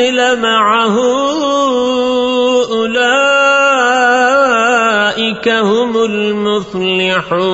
أنزل معه أولئك هم المفلحون.